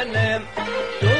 وقشاي